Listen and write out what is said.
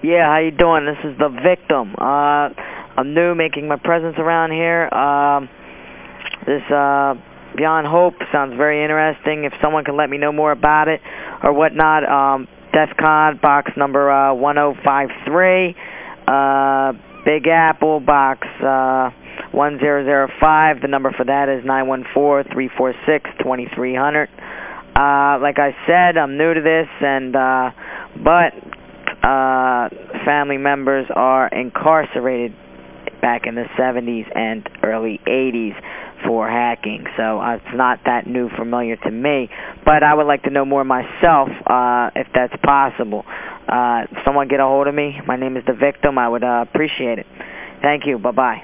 Yeah, how you doing? This is the victim. Uh, I'm new making my presence around here. Um, this uh, Beyond Hope sounds very interesting. If someone can let me know more about it or whatnot, um, DEFCON box number uh, 1053, uh, Big Apple box uh, 1005. The number for that is 914-346-2300. Uh, like I said, I'm new to this, and uh, but uh, family members are incarcerated back in the 70s and early 80s for hacking. So uh, it's not that new familiar to me. But I would like to know more myself uh, if that's possible. Uh, someone get a hold of me. My name is The Victim. I would uh, appreciate it. Thank you. Bye-bye.